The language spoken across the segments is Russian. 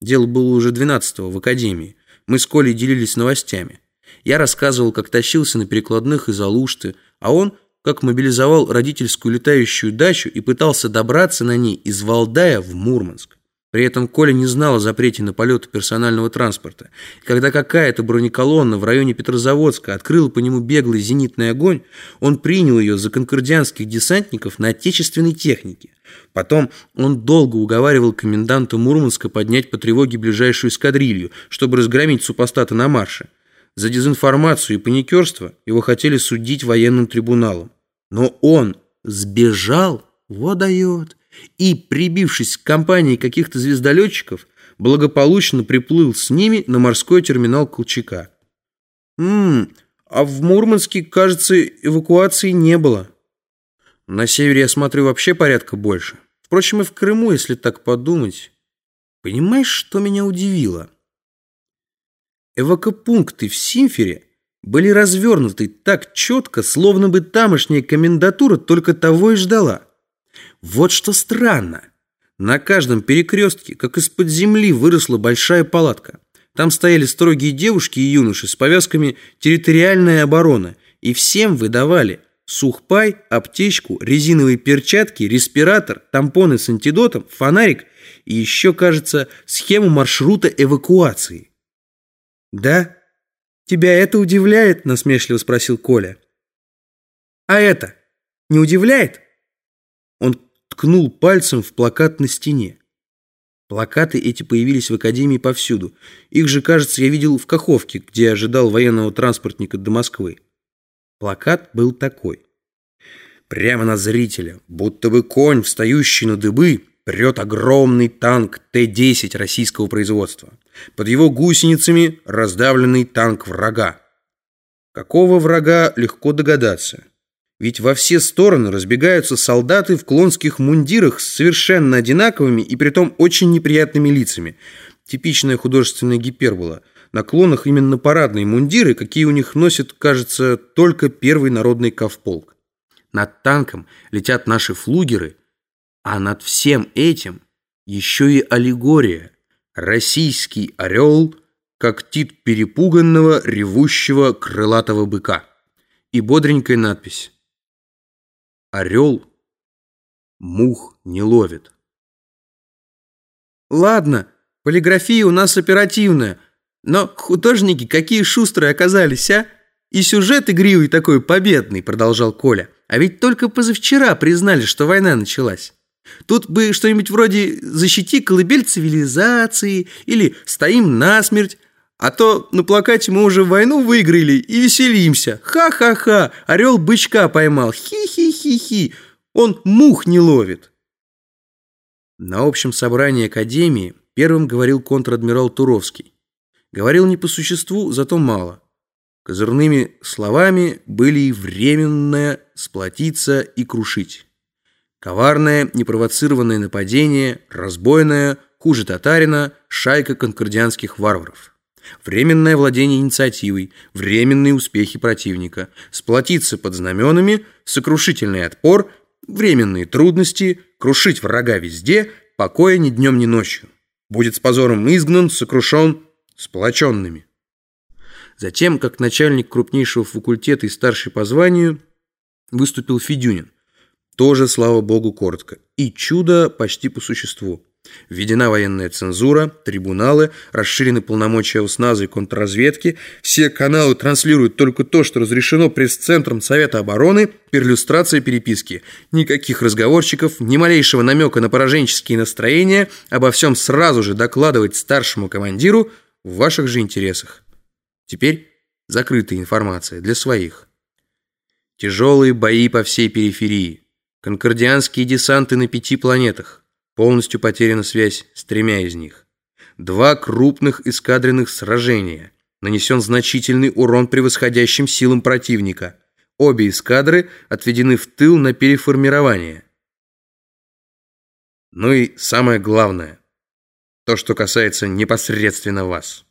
Дело было уже 12-го в академии. Мы с Колей делились новостями. Я рассказывал, как тащился на перекладных из Алушты, а он, как мобилизовал родительскую летающую дачу и пытался добраться на ней из Валдая в Мурманск. При этом Коля не знал о запрете на полеты персонального транспорта. И когда какая-то бронеколонна в районе Петрозаводска открыла по нему беглый зенитный огонь, он принял ее за конкордианских десантников на отечественной технике. Потом он долго уговаривал коменданта Мурманска поднять по тревоге ближайшую эскадрилью, чтобы разгромить супостата на марше. За дезинформацию и паникерство его хотели судить военным трибуналом. Но он сбежал, вот дает и, прибившись к компании каких-то звездолетчиков, благополучно приплыл с ними на морской терминал Колчака. «Ммм, а в Мурманске, кажется, эвакуации не было. На севере, я смотрю, вообще порядка больше. Впрочем, и в Крыму, если так подумать. Понимаешь, что меня удивило? Эвакопункты в Симфере были развернуты так четко, словно бы тамошняя комендатура только того и ждала. Вот что странно. На каждом перекрестке, как из-под земли, выросла большая палатка. Там стояли строгие девушки и юноши с повязками «Территориальная оборона», и всем выдавали сухпай, аптечку, резиновые перчатки, респиратор, тампоны с антидотом, фонарик и еще, кажется, схему маршрута эвакуации. «Да? Тебя это удивляет?» – насмешливо спросил Коля. «А это не удивляет?» Он ткнул пальцем в плакат на стене. Плакаты эти появились в академии повсюду. Их же, кажется, я видел в Каховке, где ожидал военного транспортника до Москвы. Плакат был такой. Прямо на зрителя, будто бы конь, встающий на дыбы, прет огромный танк Т-10 российского производства. Под его гусеницами раздавленный танк врага. Какого врага, легко догадаться. Ведь во все стороны разбегаются солдаты в клонских мундирах с совершенно одинаковыми и притом очень неприятными лицами. Типичная художественная гипербола. На клонах именно парадные мундиры, какие у них носит, кажется, только первый народный ковполк. Над танком летят наши флугеры, а над всем этим еще и аллегория. Российский орел, как тит перепуганного, ревущего крылатого быка. И бодренькая надпись Орел мух не ловит. Ладно, полиграфия у нас оперативная, но художники какие шустрые оказались, а? И сюжет игривый такой победный, продолжал Коля. А ведь только позавчера признали, что война началась. Тут бы что-нибудь вроде «Защити колыбель цивилизации» или «Стоим насмерть», а то на плакате мы уже войну выиграли и веселимся. Ха-ха-ха, орел бычка поймал. Хи-хи-хи-хи, он мух не ловит. На общем собрании Академии первым говорил контр-адмирал Туровский. Говорил не по существу, зато мало. Козырными словами были и временное сплотиться и крушить. Коварное, непровоцированное нападение, разбойное, хуже татарина, шайка конкордианских варваров. Временное владение инициативой, временные успехи противника, сплотиться под знаменами, сокрушительный отпор, временные трудности, крушить врага везде, покоя ни днем, ни ночью. Будет с позором изгнан, сокрушен, сплоченными. Затем, как начальник крупнейшего факультета и старший по званию, выступил Федюнин. Тоже, слава богу, коротко. И чудо почти по существу. Введена военная цензура, трибуналы, расширены полномочия УСНАЗа и контрразведки, все каналы транслируют только то, что разрешено пресс-центром Совета обороны, перлюстрация переписки. Никаких разговорчиков, ни малейшего намека на пораженческие настроения, обо всем сразу же докладывать старшему командиру в ваших же интересах. Теперь закрытая информация для своих. Тяжелые бои по всей периферии. Конкордианские десанты на пяти планетах. Полностью потеряна связь с тремя из них. Два крупных эскадренных сражения. Нанесен значительный урон превосходящим силам противника. Обе эскадры отведены в тыл на переформирование. Ну и самое главное, то, что касается непосредственно вас.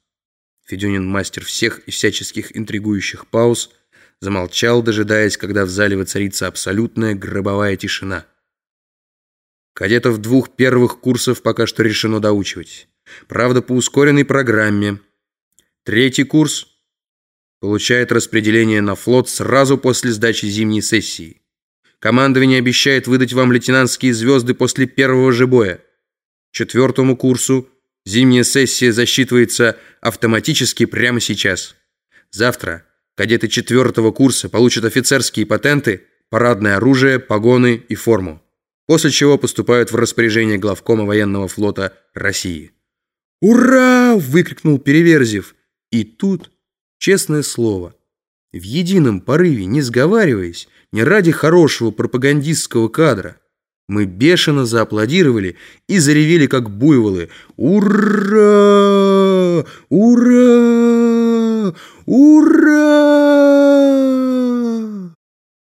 Федюнин, мастер всех и всяческих интригующих пауз, замолчал, дожидаясь, когда в зале воцарится абсолютная гробовая тишина. Кадетов двух первых курсов пока что решено доучивать. Правда, по ускоренной программе. Третий курс получает распределение на флот сразу после сдачи зимней сессии. Командование обещает выдать вам лейтенантские звезды после первого же боя. Четвертому курсу зимняя сессия засчитывается автоматически прямо сейчас. Завтра кадеты четвертого курса получат офицерские патенты, парадное оружие, погоны и форму. После чего поступают в распоряжение главкома военного флота России. «Ура!» – выкрикнул Переверзев. И тут, честное слово, в едином порыве, не сговариваясь, не ради хорошего пропагандистского кадра, мы бешено зааплодировали и заревели, как буйволы. «Ура! Ура! Ура!»